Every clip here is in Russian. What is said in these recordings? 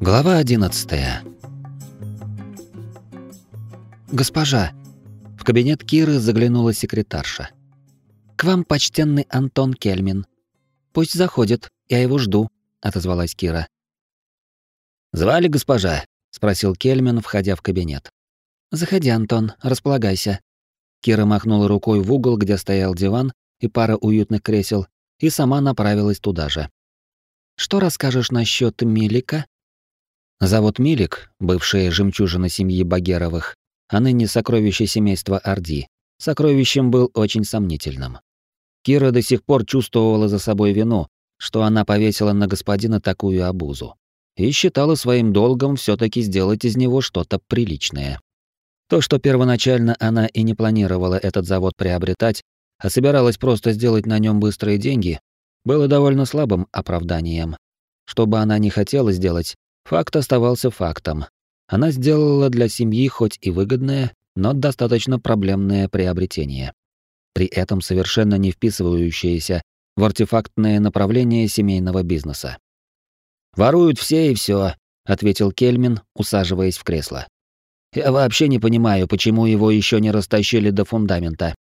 Глава 11. Госпожа, в кабинет Киры заглянула секретарша. К вам почтенный Антон Кельмин. Пусть заходит, я его жду, отозвалась Кира. Звали госпожа? спросил Кельмин, входя в кабинет. Заходи, Антон, располагайся. Кира махнула рукой в угол, где стоял диван и пара уютных кресел, и сама направилась туда же. Что расскажешь насчет Милика? Завод Милик, бывшая жемчужина семьи Багеровых, а ныне сокровище семейства Орди, сокровищем был очень сомнительным. Кира до сих пор чувствовала за собой вину, что она повесила на господина такую обузу, и считала своим долгом все таки сделать из него что-то приличное. То, что первоначально она и не планировала этот завод приобретать, а собиралась просто сделать на нем быстрые деньги, было довольно слабым оправданием. Что бы она ни хотела сделать, Факт оставался фактом. Она сделала для семьи хоть и выгодное, но достаточно проблемное приобретение. При этом совершенно не вписывающееся в артефактное направление семейного бизнеса. «Воруют все и все, ответил Кельмин, усаживаясь в кресло. «Я вообще не понимаю, почему его еще не растащили до фундамента.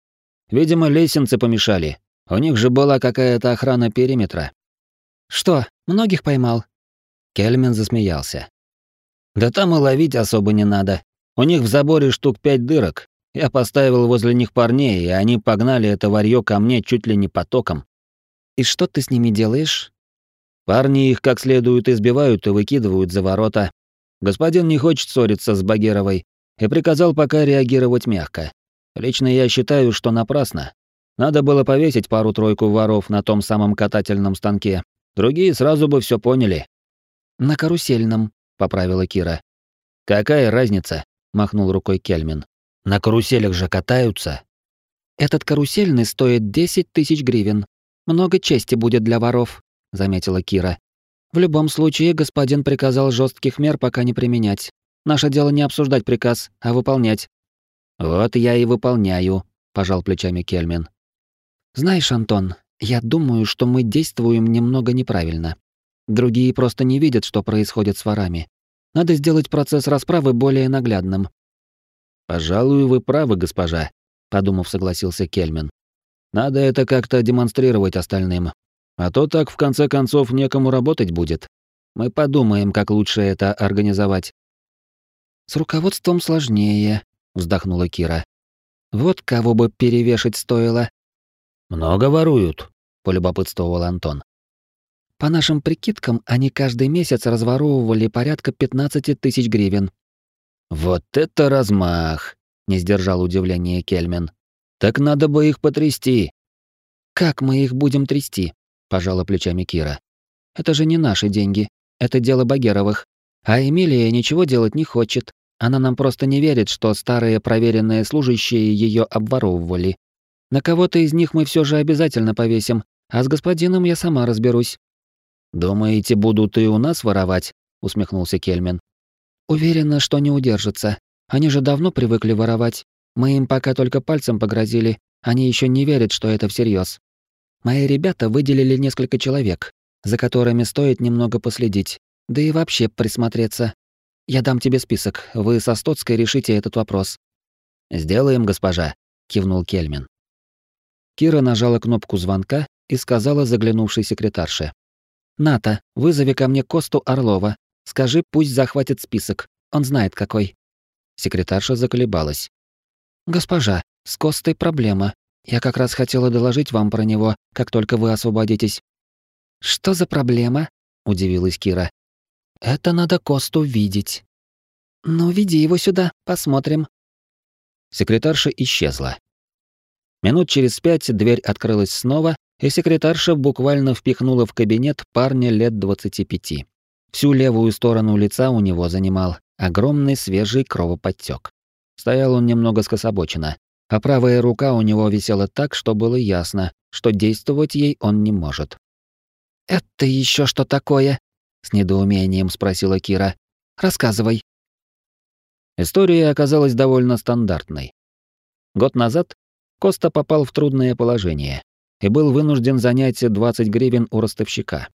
Видимо, лестницы помешали. У них же была какая-то охрана периметра». «Что, многих поймал?» Кельмин засмеялся. Да там и ловить особо не надо. У них в заборе штук пять дырок. Я поставил возле них парней, и они погнали это варьё ко мне чуть ли не потоком. И что ты с ними делаешь? Парни их как следует избивают и выкидывают за ворота. Господин не хочет ссориться с Багеровой и приказал пока реагировать мягко. Лично я считаю, что напрасно. Надо было повесить пару-тройку воров на том самом катательном станке. Другие сразу бы все поняли. На карусельном, поправила Кира. Какая разница? махнул рукой Кельмин. На каруселях же катаются. Этот карусельный стоит 10 тысяч гривен. Много чести будет для воров, заметила Кира. В любом случае, господин приказал жестких мер пока не применять. Наше дело не обсуждать приказ, а выполнять. Вот я и выполняю, пожал плечами Кельмин. Знаешь, Антон, я думаю, что мы действуем немного неправильно. Другие просто не видят, что происходит с ворами. Надо сделать процесс расправы более наглядным. Пожалуй, вы правы, госпожа, подумав, согласился Кельмин. Надо это как-то демонстрировать остальным. А то так в конце концов некому работать будет. Мы подумаем, как лучше это организовать. С руководством сложнее, вздохнула Кира. Вот кого бы перевешать стоило. Много воруют, полюбопытствовал Антон. По нашим прикидкам, они каждый месяц разворовывали порядка 15 тысяч гривен. «Вот это размах!» — не сдержал удивления Кельмен. «Так надо бы их потрясти». «Как мы их будем трясти?» — пожала плечами Кира. «Это же не наши деньги. Это дело Багеровых. А Эмилия ничего делать не хочет. Она нам просто не верит, что старые проверенные служащие ее обворовывали. На кого-то из них мы все же обязательно повесим, а с господином я сама разберусь. «Думаете, будут и у нас воровать?» — усмехнулся Кельмен. «Уверена, что не удержатся. Они же давно привыкли воровать. Мы им пока только пальцем погрозили. Они еще не верят, что это всерьез. Мои ребята выделили несколько человек, за которыми стоит немного последить, да и вообще присмотреться. Я дам тебе список, вы со Стоцкой решите этот вопрос». «Сделаем, госпожа», — кивнул Кельмен. Кира нажала кнопку звонка и сказала заглянувшей секретарше. «Ната, вызови ко мне Косту Орлова. Скажи, пусть захватит список. Он знает какой». Секретарша заколебалась. «Госпожа, с Костой проблема. Я как раз хотела доложить вам про него, как только вы освободитесь». «Что за проблема?» — удивилась Кира. «Это надо Косту видеть». «Ну, веди его сюда, посмотрим». Секретарша исчезла. Минут через пять дверь открылась снова, и секретарша буквально впихнула в кабинет парня лет 25. Всю левую сторону лица у него занимал огромный свежий кровоподтек. Стоял он немного скособоченно, а правая рука у него висела так, что было ясно, что действовать ей он не может. «Это еще что такое?» — с недоумением спросила Кира. «Рассказывай». История оказалась довольно стандартной. Год назад Коста попал в трудное положение и был вынужден занять 20 гривен у ростовщика.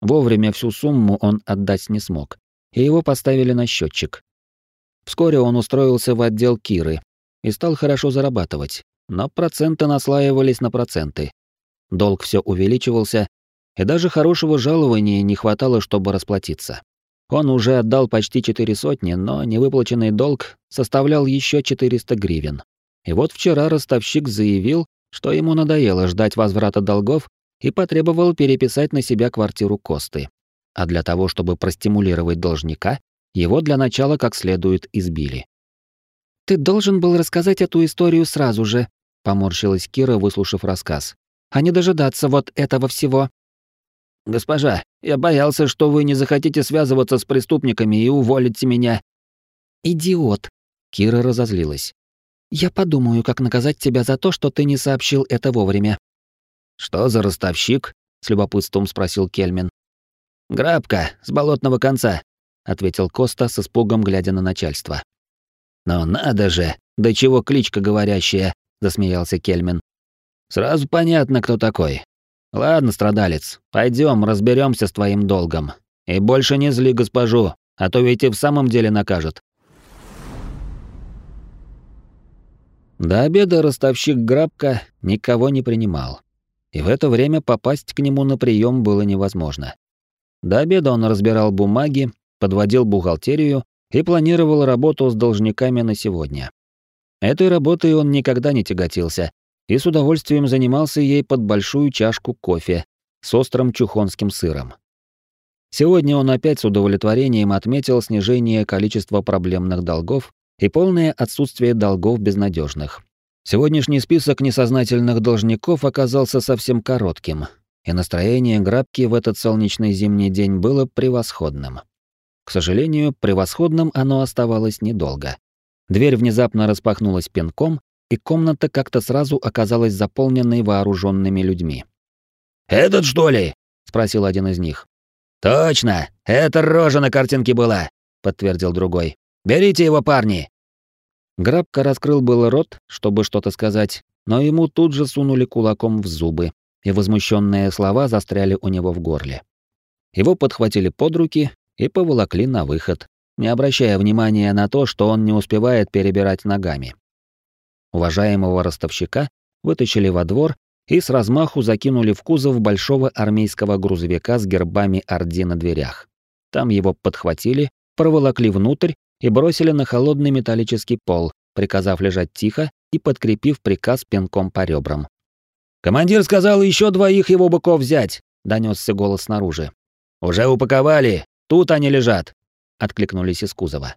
Вовремя всю сумму он отдать не смог, и его поставили на счетчик. Вскоре он устроился в отдел Киры и стал хорошо зарабатывать, но проценты наслаивались на проценты. Долг все увеличивался, и даже хорошего жалования не хватало, чтобы расплатиться. Он уже отдал почти четыре сотни, но невыплаченный долг составлял еще 400 гривен. И вот вчера ростовщик заявил, что ему надоело ждать возврата долгов и потребовал переписать на себя квартиру Косты. А для того, чтобы простимулировать должника, его для начала как следует избили. «Ты должен был рассказать эту историю сразу же», — поморщилась Кира, выслушав рассказ. «А не дожидаться вот этого всего». «Госпожа, я боялся, что вы не захотите связываться с преступниками и уволите меня». «Идиот!» — Кира разозлилась. «Я подумаю, как наказать тебя за то, что ты не сообщил это вовремя». «Что за ростовщик?» — с любопытством спросил Кельмин. «Грабка, с болотного конца», — ответил Коста с испугом, глядя на начальство. «Но надо же, до чего кличка говорящая», — засмеялся Кельмин. «Сразу понятно, кто такой. Ладно, страдалец, пойдем, разберемся с твоим долгом. И больше не зли госпожу, а то ведь и в самом деле накажет. До обеда ростовщик Грабка никого не принимал. И в это время попасть к нему на прием было невозможно. До обеда он разбирал бумаги, подводил бухгалтерию и планировал работу с должниками на сегодня. Этой работой он никогда не тяготился, и с удовольствием занимался ей под большую чашку кофе с острым чухонским сыром. Сегодня он опять с удовлетворением отметил снижение количества проблемных долгов и полное отсутствие долгов безнадежных. Сегодняшний список несознательных должников оказался совсем коротким, и настроение Грабки в этот солнечный зимний день было превосходным. К сожалению, превосходным оно оставалось недолго. Дверь внезапно распахнулась пинком, и комната как-то сразу оказалась заполненной вооруженными людьми. «Этот, что ли?» — спросил один из них. «Точно! Это рожа на картинке была!» — подтвердил другой. «Берите его, парни!» Грабка раскрыл было рот, чтобы что-то сказать, но ему тут же сунули кулаком в зубы, и возмущенные слова застряли у него в горле. Его подхватили под руки и поволокли на выход, не обращая внимания на то, что он не успевает перебирать ногами. Уважаемого ростовщика вытащили во двор и с размаху закинули в кузов большого армейского грузовика с гербами Орди на дверях. Там его подхватили, проволокли внутрь и бросили на холодный металлический пол, приказав лежать тихо и подкрепив приказ пинком по ребрам. «Командир сказал еще двоих его быков взять», — донесся голос снаружи. «Уже упаковали, тут они лежат», — откликнулись из кузова.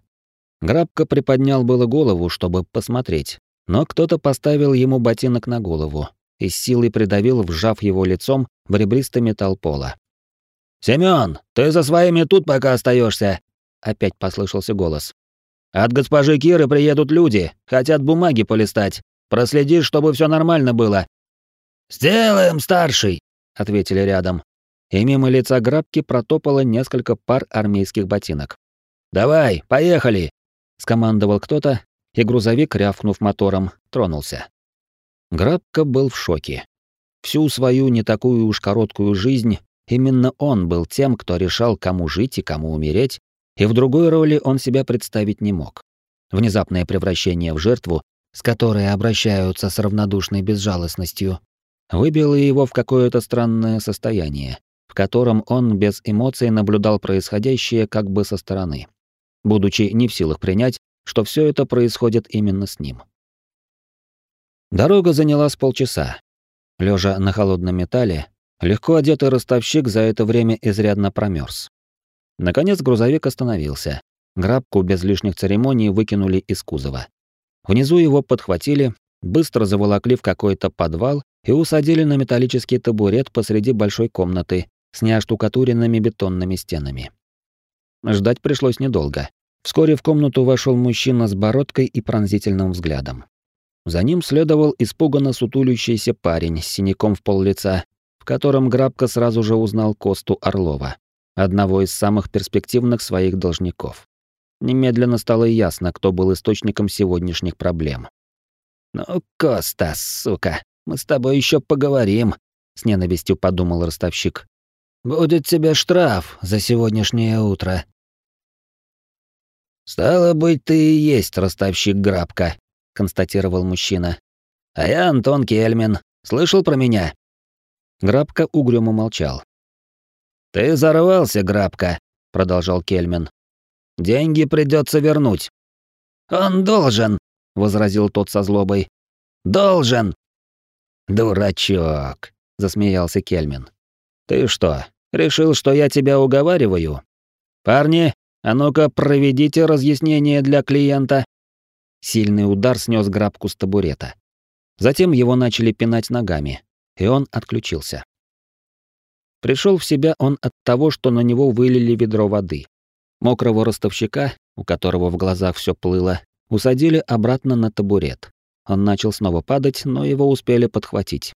Грабка приподнял было голову, чтобы посмотреть, но кто-то поставил ему ботинок на голову и с силой придавил, вжав его лицом в ребристый металл пола. «Семён, ты за своими тут пока остаешься, опять послышался голос. «От госпожи Киры приедут люди, хотят бумаги полистать. Проследи, чтобы все нормально было». «Сделаем, старший», — ответили рядом. И мимо лица грабки протопало несколько пар армейских ботинок. «Давай, поехали!» — скомандовал кто-то, и грузовик, рявкнув мотором, тронулся. Грабка был в шоке. Всю свою не такую уж короткую жизнь именно он был тем, кто решал, кому жить и кому умереть, и в другой роли он себя представить не мог. Внезапное превращение в жертву, с которой обращаются с равнодушной безжалостностью, выбило его в какое-то странное состояние, в котором он без эмоций наблюдал происходящее как бы со стороны, будучи не в силах принять, что все это происходит именно с ним. Дорога заняла с полчаса. Лежа на холодном металле, легко одетый ростовщик за это время изрядно промерз. Наконец грузовик остановился. Грабку без лишних церемоний выкинули из кузова. Внизу его подхватили, быстро заволокли в какой-то подвал и усадили на металлический табурет посреди большой комнаты с неоштукатуренными бетонными стенами. Ждать пришлось недолго. Вскоре в комнату вошел мужчина с бородкой и пронзительным взглядом. За ним следовал испуганно сутулющийся парень с синяком в пол лица, в котором Грабка сразу же узнал Косту Орлова, одного из самых перспективных своих должников. Немедленно стало ясно, кто был источником сегодняшних проблем. «Ну, Коста, сука, мы с тобой еще поговорим», — с ненавистью подумал ростовщик. «Будет тебе штраф за сегодняшнее утро. «Стало быть, ты и есть ростовщик Грабка», — констатировал мужчина. «А я Антон Кельмин. Слышал про меня?» Грабка угрюмо молчал. «Ты взорвался, Грабка», — продолжал Кельмин. «Деньги придется вернуть». «Он должен», — возразил тот со злобой. «Должен». «Дурачок», — засмеялся Кельмин. «Ты что, решил, что я тебя уговариваю? Парни, а ну-ка проведите разъяснение для клиента». Сильный удар снес грабку с табурета. Затем его начали пинать ногами, и он отключился. Пришел в себя он от того, что на него вылили ведро воды. Мокрого ростовщика, у которого в глазах все плыло, усадили обратно на табурет. Он начал снова падать, но его успели подхватить.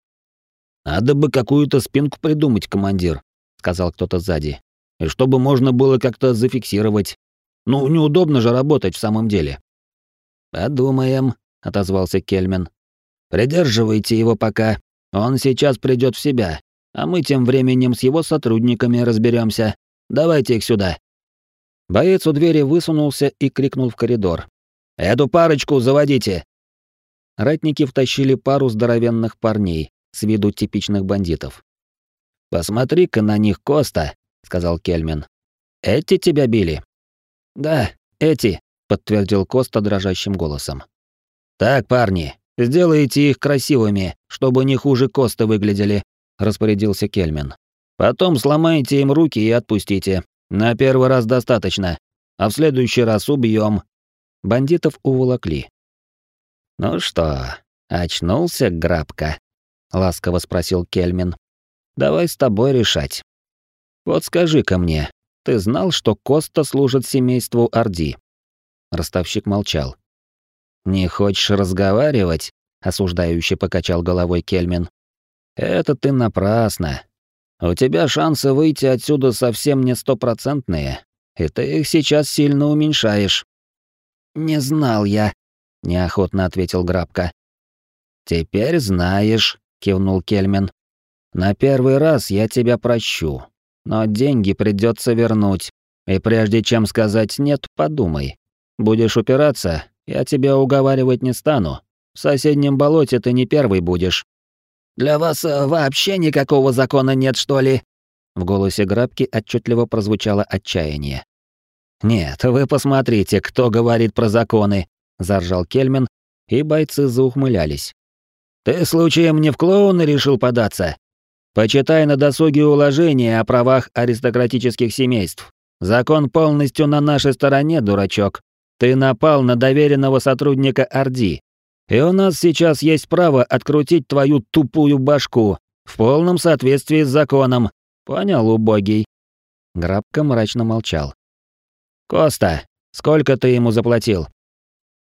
«Надо бы какую-то спинку придумать, командир», — сказал кто-то сзади. «И чтобы можно было как-то зафиксировать. Ну, неудобно же работать в самом деле». «Подумаем», — отозвался Кельмен. «Придерживайте его пока. Он сейчас придет в себя, а мы тем временем с его сотрудниками разберемся. Давайте их сюда». Боец у двери высунулся и крикнул в коридор. «Эту парочку заводите!» Ратники втащили пару здоровенных парней, с виду типичных бандитов. «Посмотри-ка на них, Коста», — сказал Кельмин. «Эти тебя били?» «Да, эти», — подтвердил Коста дрожащим голосом. «Так, парни, сделайте их красивыми, чтобы не хуже Коста выглядели», — распорядился Кельмин. «Потом сломайте им руки и отпустите. На первый раз достаточно, а в следующий раз убьем. Бандитов уволокли. «Ну что, очнулся, Грабка?» — ласково спросил Кельмин. «Давай с тобой решать. Вот скажи-ка мне, ты знал, что Коста служит семейству Орди?» Ростовщик молчал. «Не хочешь разговаривать?» — осуждающе покачал головой Кельмин. «Это ты напрасно. У тебя шансы выйти отсюда совсем не стопроцентные, и ты их сейчас сильно уменьшаешь». «Не знал я», — неохотно ответил Грабка. «Теперь знаешь», кивнул Кельмен. На первый раз я тебя прощу, но деньги придется вернуть. И прежде чем сказать нет, подумай. Будешь упираться, я тебя уговаривать не стану. В соседнем болоте ты не первый будешь. Для вас э, вообще никакого закона нет, что ли? В голосе Грабки отчетливо прозвучало отчаяние. Нет, вы посмотрите, кто говорит про законы, заржал Кельмен, и бойцы заухмылялись. Ты случаем не в клоуны решил податься? Почитай на досуге уложения о правах аристократических семейств. Закон полностью на нашей стороне, дурачок. Ты напал на доверенного сотрудника Орди. И у нас сейчас есть право открутить твою тупую башку в полном соответствии с законом. Понял, убогий?» Грабка мрачно молчал. «Коста, сколько ты ему заплатил?»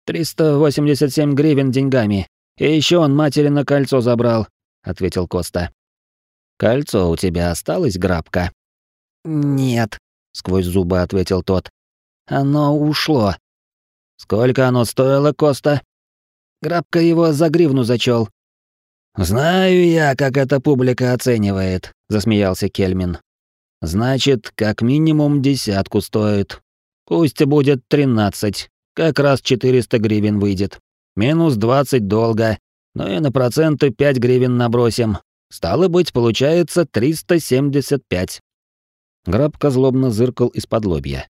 «387 гривен деньгами», и еще он матери на кольцо забрал, ответил Коста. Кольцо у тебя осталось, грабка? Нет, сквозь зубы ответил тот. Оно ушло. Сколько оно стоило, Коста? Грабка его за гривну зачел. Знаю я, как эта публика оценивает, засмеялся Кельмин. Значит, как минимум десятку стоит. Пусть будет тринадцать. Как раз четыреста гривен выйдет. Минус 20 долга, ну и на проценты 5 гривен набросим. Стало быть, получается 375. Грабка злобно зыркал из-под лобья.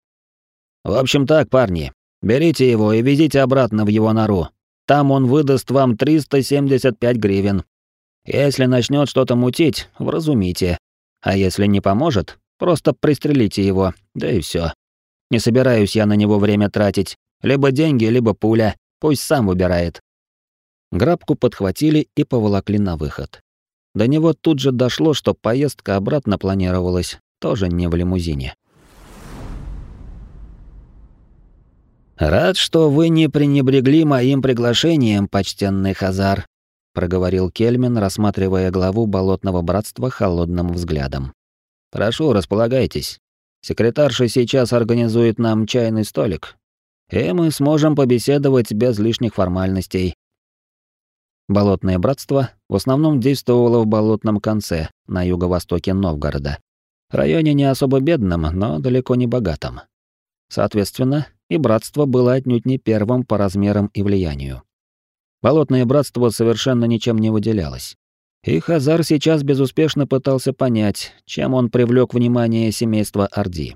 В общем так, парни, берите его и везите обратно в его нору. Там он выдаст вам 375 гривен. Если начнет что-то мутить, вразумите. А если не поможет, просто пристрелите его, да и все. Не собираюсь я на него время тратить. Либо деньги, либо пуля. Пусть сам выбирает. Грабку подхватили и поволокли на выход. До него тут же дошло, что поездка обратно планировалась тоже не в лимузине. «Рад, что вы не пренебрегли моим приглашением, почтенный Хазар», проговорил Кельмин, рассматривая главу болотного братства холодным взглядом. «Прошу, располагайтесь. Секретарша сейчас организует нам чайный столик, и мы сможем побеседовать без лишних формальностей. Болотное братство в основном действовало в болотном конце, на юго-востоке Новгорода. Районе не особо бедном, но далеко не богатом. Соответственно, и братство было отнюдь не первым по размерам и влиянию. Болотное братство совершенно ничем не выделялось. И Хазар сейчас безуспешно пытался понять, чем он привлек внимание семейства Орди.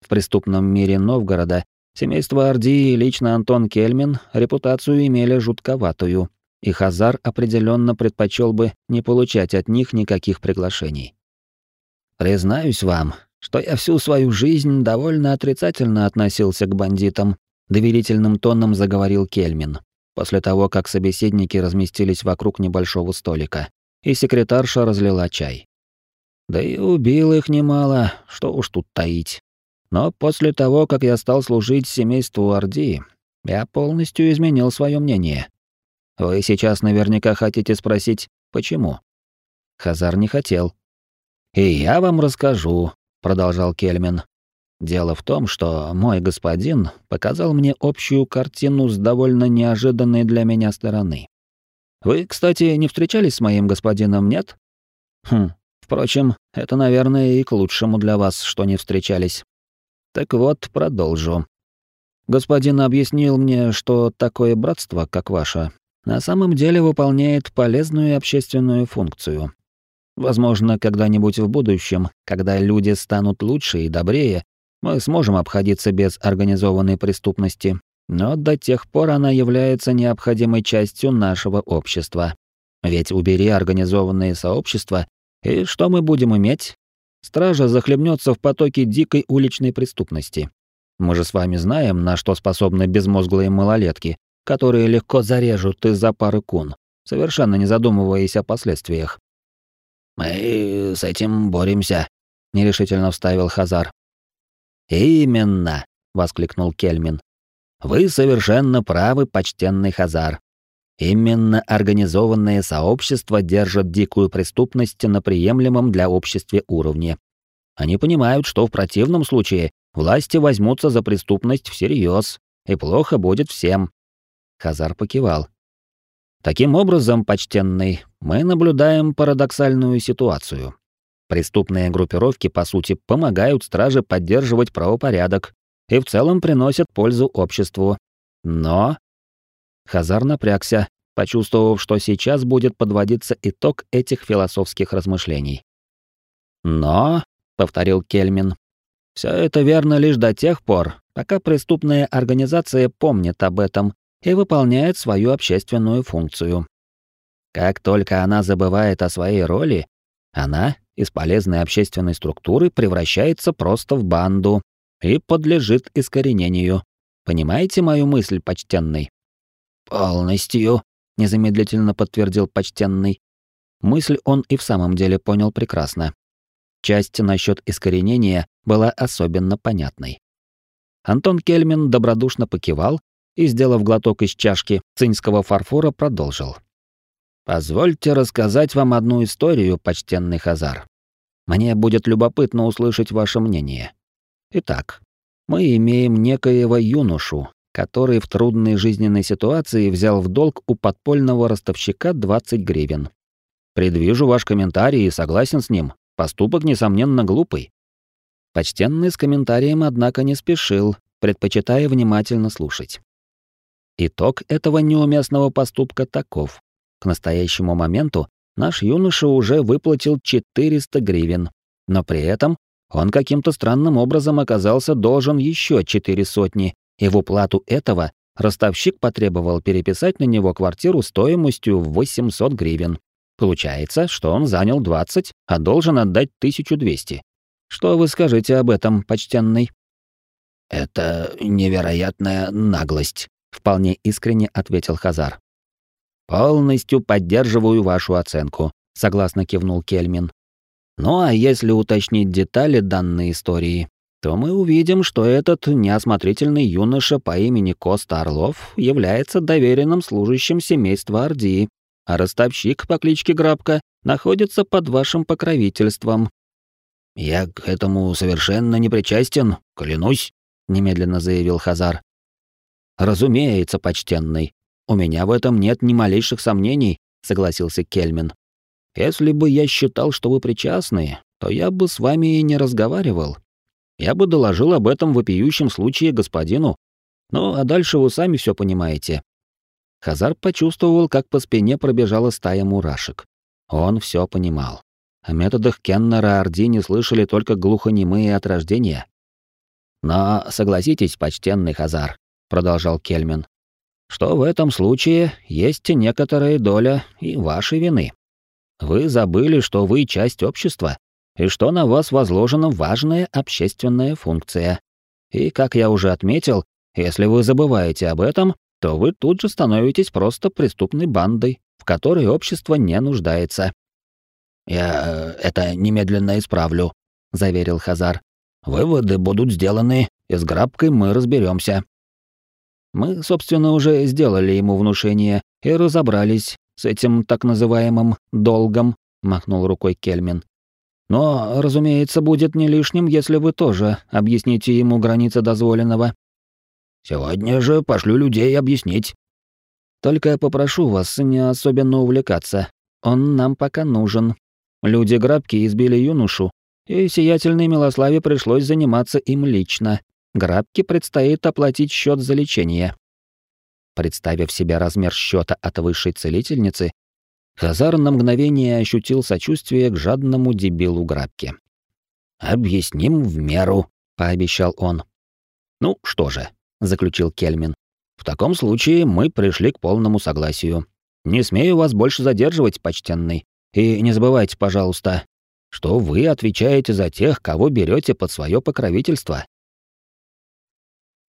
В преступном мире Новгорода семейство Орди и лично Антон Кельмин репутацию имели жутковатую, и Хазар определенно предпочел бы не получать от них никаких приглашений. «Признаюсь вам, что я всю свою жизнь довольно отрицательно относился к бандитам», доверительным тоном заговорил Кельмин, после того, как собеседники разместились вокруг небольшого столика, и секретарша разлила чай. Да и убил их немало, что уж тут таить. Но после того, как я стал служить семейству Орди, я полностью изменил свое мнение. Вы сейчас наверняка хотите спросить, почему? Хазар не хотел. «И я вам расскажу», — продолжал Кельмин. «Дело в том, что мой господин показал мне общую картину с довольно неожиданной для меня стороны. Вы, кстати, не встречались с моим господином, нет? Хм, впрочем, это, наверное, и к лучшему для вас, что не встречались. Так вот, продолжу. Господин объяснил мне, что такое братство, как ваше, на самом деле выполняет полезную общественную функцию. Возможно, когда-нибудь в будущем, когда люди станут лучше и добрее, мы сможем обходиться без организованной преступности но до тех пор она является необходимой частью нашего общества. Ведь убери организованные сообщества, и что мы будем иметь? Стража захлебнется в потоке дикой уличной преступности. Мы же с вами знаем, на что способны безмозглые малолетки, которые легко зарежут из-за пары кун, совершенно не задумываясь о последствиях. «Мы с этим боремся», — нерешительно вставил Хазар. «Именно», — воскликнул Кельмин. Вы совершенно правы, почтенный Хазар. Именно организованное сообщество держит дикую преступность на приемлемом для общества уровне. Они понимают, что в противном случае власти возьмутся за преступность всерьез, и плохо будет всем. Хазар покивал. Таким образом, почтенный, мы наблюдаем парадоксальную ситуацию. Преступные группировки, по сути, помогают страже поддерживать правопорядок, и в целом приносят пользу обществу. Но... Хазар напрягся, почувствовав, что сейчас будет подводиться итог этих философских размышлений. «Но», — повторил Кельмин, — «все это верно лишь до тех пор, пока преступная организация помнит об этом и выполняет свою общественную функцию. Как только она забывает о своей роли, она из полезной общественной структуры превращается просто в банду, и подлежит искоренению. Понимаете мою мысль, почтенный? Полностью, незамедлительно подтвердил почтенный. Мысль он и в самом деле понял прекрасно. Часть насчет искоренения была особенно понятной. Антон Кельмин добродушно покивал и, сделав глоток из чашки цинского фарфора, продолжил. «Позвольте рассказать вам одну историю, почтенный Хазар. Мне будет любопытно услышать ваше мнение. Итак, мы имеем некоего юношу, который в трудной жизненной ситуации взял в долг у подпольного ростовщика 20 гривен. Предвижу ваш комментарий и согласен с ним. Поступок, несомненно, глупый. Почтенный с комментарием, однако, не спешил, предпочитая внимательно слушать. Итог этого неуместного поступка таков. К настоящему моменту наш юноша уже выплатил 400 гривен, но при этом он каким-то странным образом оказался должен еще четыре сотни, и в уплату этого ростовщик потребовал переписать на него квартиру стоимостью в 800 гривен. Получается, что он занял 20, а должен отдать 1200. Что вы скажете об этом, почтенный? Это невероятная наглость, вполне искренне ответил Хазар. Полностью поддерживаю вашу оценку, согласно кивнул Кельмин. Ну а если уточнить детали данной истории, то мы увидим, что этот неосмотрительный юноша по имени Коста Орлов является доверенным служащим семейства Ордии, а ростовщик по кличке Грабка находится под вашим покровительством. «Я к этому совершенно не причастен, клянусь», — немедленно заявил Хазар. «Разумеется, почтенный. У меня в этом нет ни малейших сомнений», — согласился Кельмин. Если бы я считал, что вы причастны, то я бы с вами и не разговаривал. Я бы доложил об этом вопиющем случае господину, Ну, а дальше вы сами все понимаете. Хазар почувствовал, как по спине пробежала стая мурашек. Он все понимал. О методах Кеннера Орди не слышали только глухонемые от рождения. «Но согласитесь, почтенный Хазар», — продолжал Кельмин, «что в этом случае есть некоторая доля и вашей вины. Вы забыли, что вы часть общества, и что на вас возложена важная общественная функция. И, как я уже отметил, если вы забываете об этом, то вы тут же становитесь просто преступной бандой, в которой общество не нуждается. «Я э, это немедленно исправлю», — заверил Хазар. «Выводы будут сделаны, и с грабкой мы разберемся. Мы, собственно, уже сделали ему внушение и разобрались с этим так называемым «долгом», — махнул рукой Кельмин. «Но, разумеется, будет не лишним, если вы тоже объясните ему границы дозволенного». «Сегодня же пошлю людей объяснить». «Только попрошу вас не особенно увлекаться. Он нам пока нужен. Люди Грабки избили юношу, и сиятельной Милославе пришлось заниматься им лично. Грабке предстоит оплатить счет за лечение. Представив себе размер счета от высшей целительницы, Хазар на мгновение ощутил сочувствие к жадному дебилу Грабке. «Объясним в меру», — пообещал он. «Ну что же», — заключил Кельмин. «В таком случае мы пришли к полному согласию. Не смею вас больше задерживать, почтенный. И не забывайте, пожалуйста, что вы отвечаете за тех, кого берете под свое покровительство.